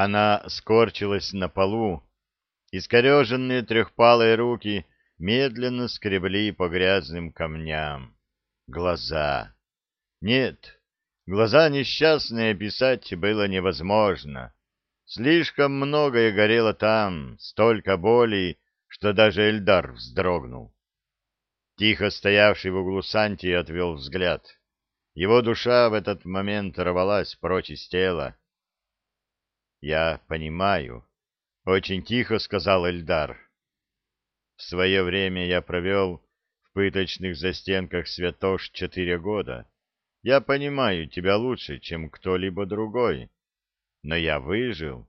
Она скорчилась на полу, искореженные трехпалые руки медленно скребли по грязным камням. Глаза. Нет, глаза несчастные описать было невозможно. Слишком многое горело там, столько боли, что даже Эльдар вздрогнул. Тихо стоявший в углу Санти отвел взгляд. Его душа в этот момент рвалась прочь из тела. «Я понимаю», — очень тихо сказал Эльдар. «В свое время я провел в пыточных застенках Святош четыре года. Я понимаю тебя лучше, чем кто-либо другой. Но я выжил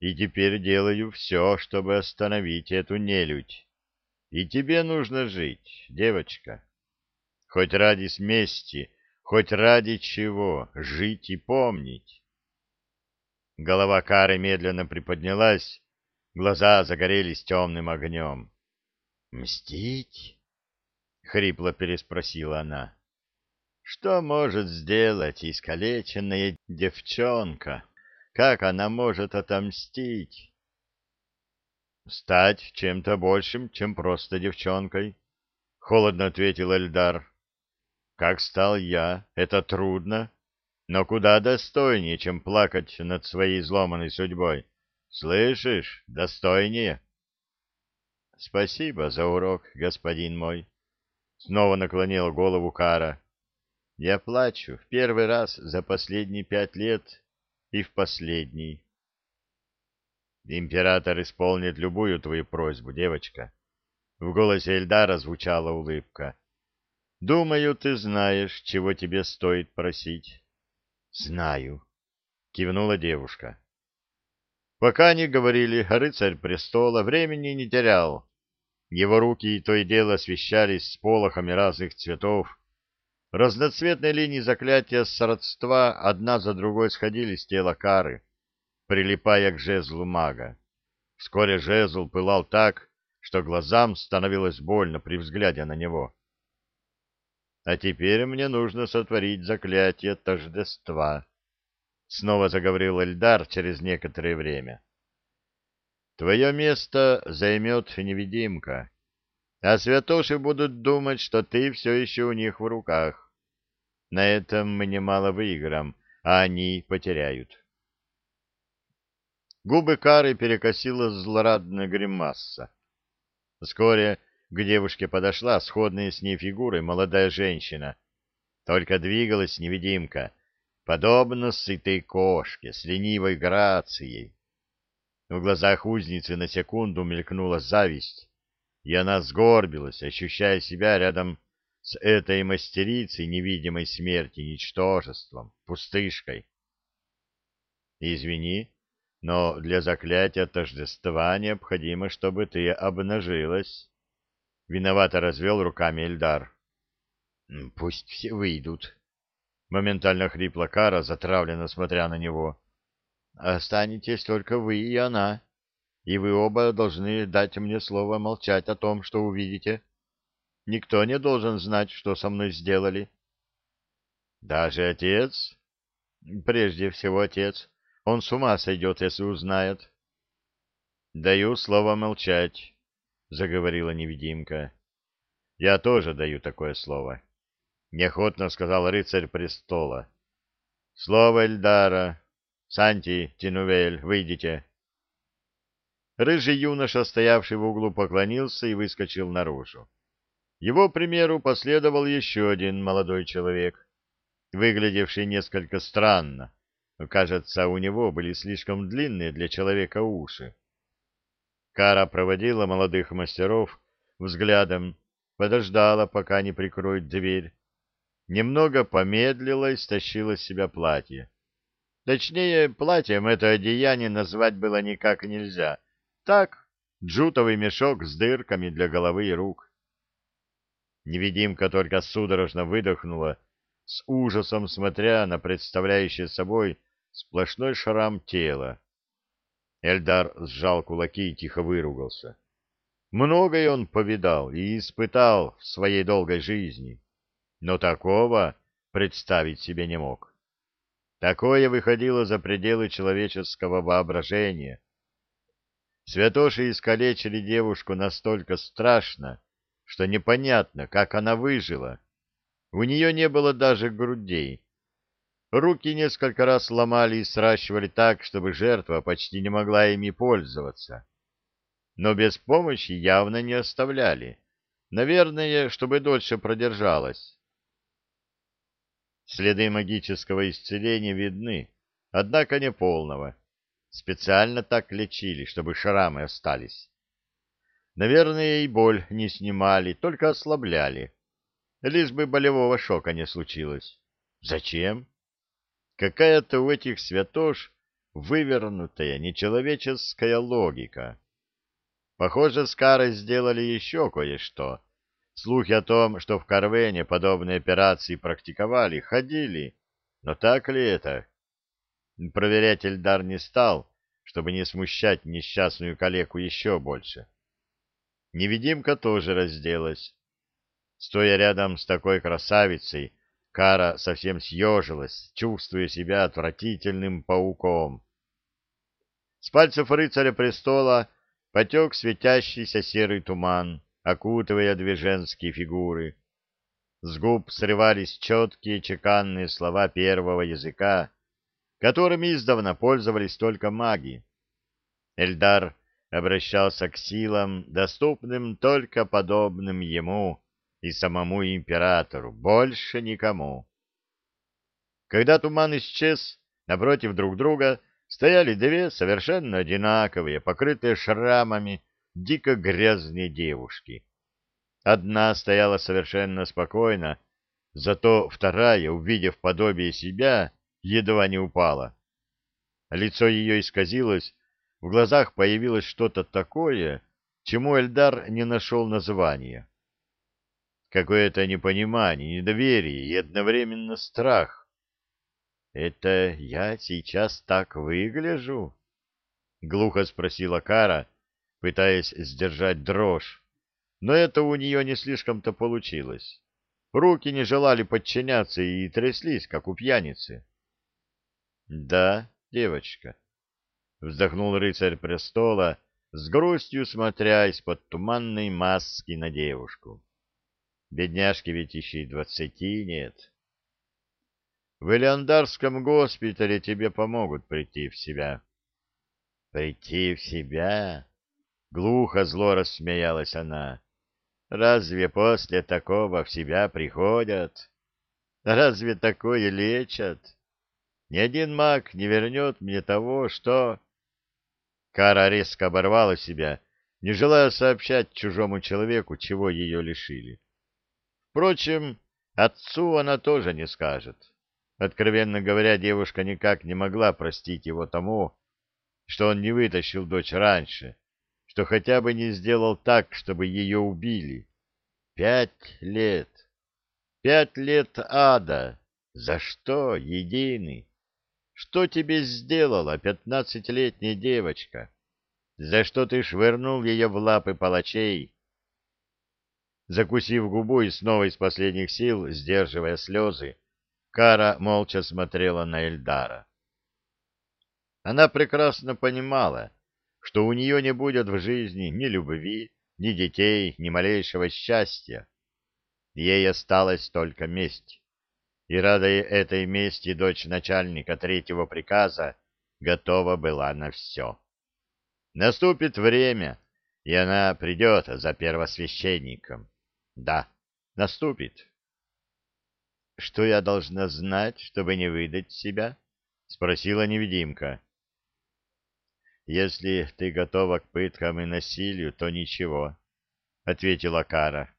и теперь делаю все, чтобы остановить эту нелюдь. И тебе нужно жить, девочка. Хоть ради смести, хоть ради чего, жить и помнить. Голова Кары медленно приподнялась, глаза загорелись темным огнем. «Мстить?» — хрипло переспросила она. «Что может сделать искалеченная девчонка?» Как она может отомстить? Стать чем-то большим, чем просто девчонкой, — холодно ответил Эльдар. Как стал я, это трудно, но куда достойнее, чем плакать над своей изломанной судьбой. Слышишь, достойнее. Спасибо за урок, господин мой. Снова наклонил голову Кара. Я плачу в первый раз за последние пять лет и в последний. Император исполнит любую твою просьбу, девочка. В голосе Эльдара звучала улыбка. Думаю, ты знаешь, чего тебе стоит просить. Знаю, кивнула девушка. Пока они говорили, рыцарь престола времени не терял. Его руки то и дело освещались сполохами разных цветов, Разноцветные линии заклятия сродства одна за другой сходили с тела Кары, прилипая к жезлу мага. Вскоре жезл пылал так, что глазам становилось больно при взгляде на него. «А теперь мне нужно сотворить заклятие тождества», — снова заговорил Эльдар через некоторое время. «Твое место займет невидимка, а святоши будут думать, что ты все еще у них в руках. На этом мы немало выиграем, а они потеряют. Губы Кары перекосила злорадная гримаса. Вскоре к девушке подошла сходная с ней фигурой молодая женщина. Только двигалась невидимка, подобно сытой кошке, с ленивой грацией. В глазах узницы на секунду мелькнула зависть, и она сгорбилась, ощущая себя рядом с этой мастерицей невидимой смерти ничтожеством, пустышкой. Извини, но для заклятия тождества необходимо, чтобы ты обнажилась. Виновато развел руками Эльдар. Пусть все выйдут. Моментально хрипла Кара, затравленно смотря на него. Останетесь только вы и она и вы оба должны дать мне слово молчать о том, что увидите. Никто не должен знать, что со мной сделали. Даже отец? Прежде всего отец. Он с ума сойдет, если узнает. Даю слово молчать, — заговорила невидимка. Я тоже даю такое слово. Неохотно сказал рыцарь престола. Слово Эльдара. Санти, Тинувель, выйдите. Рыжий юноша, стоявший в углу, поклонился и выскочил наружу. Его примеру последовал еще один молодой человек, выглядевший несколько странно. Кажется, у него были слишком длинные для человека уши. Кара проводила молодых мастеров взглядом, подождала, пока не прикроют дверь. Немного помедлила и стащила с себя платье. Точнее, платьем это одеяние назвать было никак нельзя — так, джутовый мешок с дырками для головы и рук. Невидимка только судорожно выдохнула, с ужасом смотря на представляющее собой сплошной шрам тела. Эльдар сжал кулаки и тихо выругался. Многое он повидал и испытал в своей долгой жизни, но такого представить себе не мог. Такое выходило за пределы человеческого воображения. Святоши искалечили девушку настолько страшно, что непонятно, как она выжила. У нее не было даже грудей. Руки несколько раз ломали и сращивали так, чтобы жертва почти не могла ими пользоваться. Но без помощи явно не оставляли. Наверное, чтобы дольше продержалась. Следы магического исцеления видны, однако не полного. Специально так лечили, чтобы шрамы остались. Наверное, и боль не снимали, только ослабляли. Лишь бы болевого шока не случилось. Зачем? Какая-то у этих святош вывернутая, нечеловеческая логика. Похоже, с Карой сделали еще кое-что. Слухи о том, что в Карвене подобные операции практиковали, ходили. Но так ли это? Проверять Эльдар не стал, чтобы не смущать несчастную калеку еще больше. Невидимка тоже разделась. Стоя рядом с такой красавицей, Кара совсем съежилась, чувствуя себя отвратительным пауком. С пальцев рыцаря престола потек светящийся серый туман, окутывая две женские фигуры. С губ срывались четкие чеканные слова первого языка, которыми издавна пользовались только маги. Эльдар обращался к силам, доступным только подобным ему и самому императору, больше никому. Когда туман исчез, напротив друг друга стояли две совершенно одинаковые, покрытые шрамами, дико грязные девушки. Одна стояла совершенно спокойно, зато вторая, увидев подобие себя, едва не упала. Лицо ее исказилось, в глазах появилось что-то такое, чему Эльдар не нашел названия. Какое-то непонимание, недоверие и одновременно страх. «Это я сейчас так выгляжу?» — глухо спросила Кара, пытаясь сдержать дрожь. Но это у нее не слишком-то получилось. Руки не желали подчиняться и тряслись, как у пьяницы. «Да, девочка», — вздохнул рыцарь престола, с грустью смотря из-под туманной маски на девушку. «Бедняжки ведь еще и двадцати нет». В Элеандарском госпитале тебе помогут прийти в себя. — Прийти в себя? — глухо зло рассмеялась она. — Разве после такого в себя приходят? Разве такое лечат? Ни один маг не вернет мне того, что... Кара резко оборвала себя, не желая сообщать чужому человеку, чего ее лишили. Впрочем, отцу она тоже не скажет. Откровенно говоря, девушка никак не могла простить его тому, что он не вытащил дочь раньше, что хотя бы не сделал так, чтобы ее убили. Пять лет. Пять лет ада. За что, единый? Что тебе сделала пятнадцатилетняя девочка? За что ты швырнул ее в лапы палачей? Закусив губу и снова из последних сил, сдерживая слезы, Кара молча смотрела на Эльдара. Она прекрасно понимала, что у нее не будет в жизни ни любви, ни детей, ни малейшего счастья. Ей осталась только месть. И ради этой мести дочь начальника третьего приказа готова была на все. Наступит время, и она придет за первосвященником. Да, наступит. — Что я должна знать, чтобы не выдать себя? — спросила невидимка. — Если ты готова к пыткам и насилию, то ничего, — ответила Кара.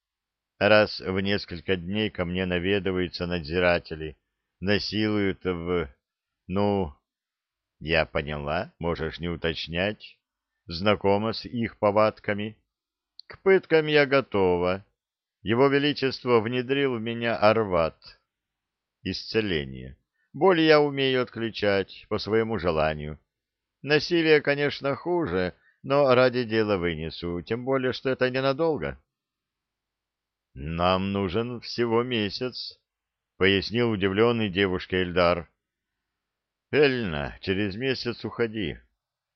— Раз в несколько дней ко мне наведываются надзиратели, насилуют в... Ну, я поняла, можешь не уточнять. Знакома с их повадками. К пыткам я готова. Его Величество внедрил в меня арват. Исцеление. Боль я умею отключать по своему желанию. Насилие, конечно, хуже, но ради дела вынесу, тем более, что это ненадолго. — Нам нужен всего месяц, — пояснил удивленный девушке Эльдар. Эльна, через месяц уходи.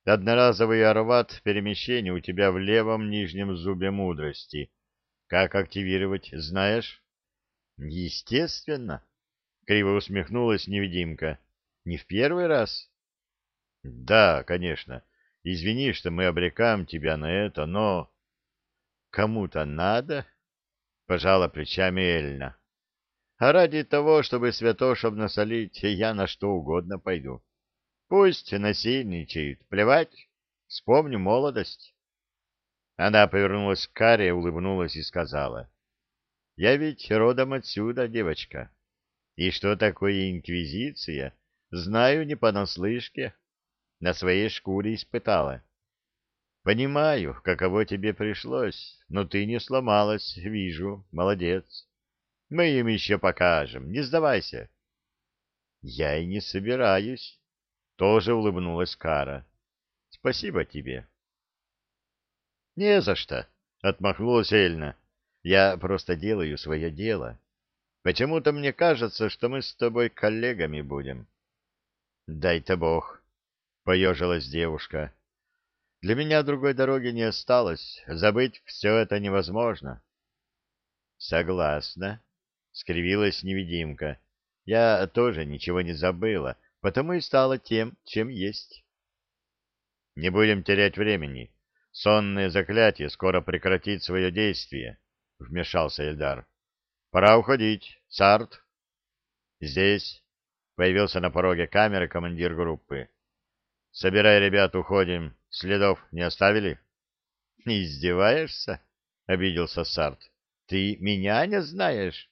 Одноразовый арват перемещения у тебя в левом нижнем зубе мудрости. Как активировать, знаешь? Естественно. Криво усмехнулась невидимка. Не в первый раз? Да, конечно. Извини, что мы обрекаем тебя на это, но... Кому-то надо? Пожала плечами Эльна. А ради того, чтобы святош обнасолить, я на что угодно пойду. Пусть насильничает, плевать, вспомню молодость. Она повернулась к Каре, улыбнулась и сказала. — Я ведь родом отсюда, девочка. И что такое инквизиция, знаю не понаслышке. На своей шкуре испытала. Понимаю, каково тебе пришлось, но ты не сломалась, вижу, молодец. Мы им еще покажем, не сдавайся. Я и не собираюсь. Тоже улыбнулась Кара. Спасибо тебе. Не за что, отмахнулась Эльна. Я просто делаю свое дело. Почему-то мне кажется, что мы с тобой коллегами будем. Дай-то бог, поежилась девушка. Для меня другой дороги не осталось. Забыть все это невозможно. Согласна, — скривилась невидимка. — Я тоже ничего не забыла, потому и стала тем, чем есть. — Не будем терять времени. Сонное заклятие скоро прекратит свое действие, — вмешался Эльдар. — Пора уходить. Сарт? — Здесь. Появился на пороге камеры командир группы. — Собирай ребят, уходим. Следов не оставили? — Издеваешься? — обиделся Сарт. — Ты меня не знаешь?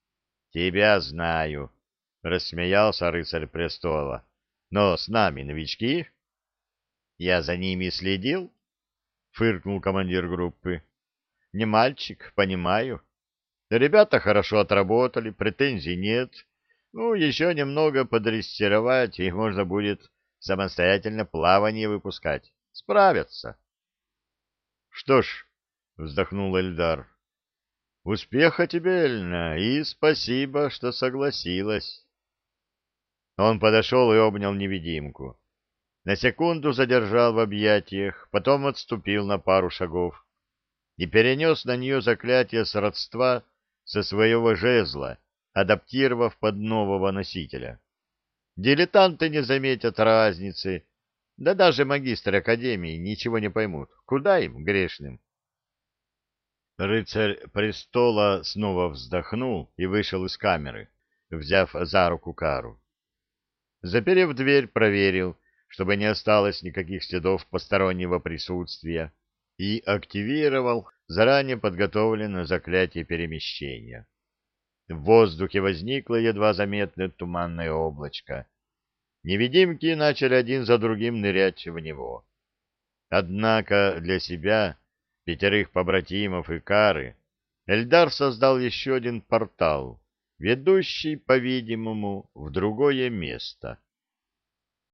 — Тебя знаю, — рассмеялся рыцарь престола. — Но с нами новички? — Я за ними следил, — фыркнул командир группы. — Не мальчик, понимаю. Ребята хорошо отработали, претензий нет. Ну, еще немного подрессировать, и можно будет самостоятельно плавание выпускать. Справятся. — Что ж, — вздохнул Эльдар, Успеха тебе, Эльна, и спасибо, что согласилась. Он подошел и обнял невидимку. На секунду задержал в объятиях, потом отступил на пару шагов и перенес на нее заклятие сродства со своего жезла, адаптировав под нового носителя. Дилетанты не заметят разницы, да даже магистры Академии ничего не поймут. Куда им, грешным? Рыцарь престола снова вздохнул и вышел из камеры, взяв за руку Кару. Заперев дверь, проверил, чтобы не осталось никаких следов постороннего присутствия, и активировал заранее подготовленное заклятие перемещения. В воздухе возникло едва заметное туманное облачко. Невидимки начали один за другим нырять в него. Однако для себя пятерых побратимов и Кары, Эльдар создал еще один портал, ведущий, по-видимому, в другое место.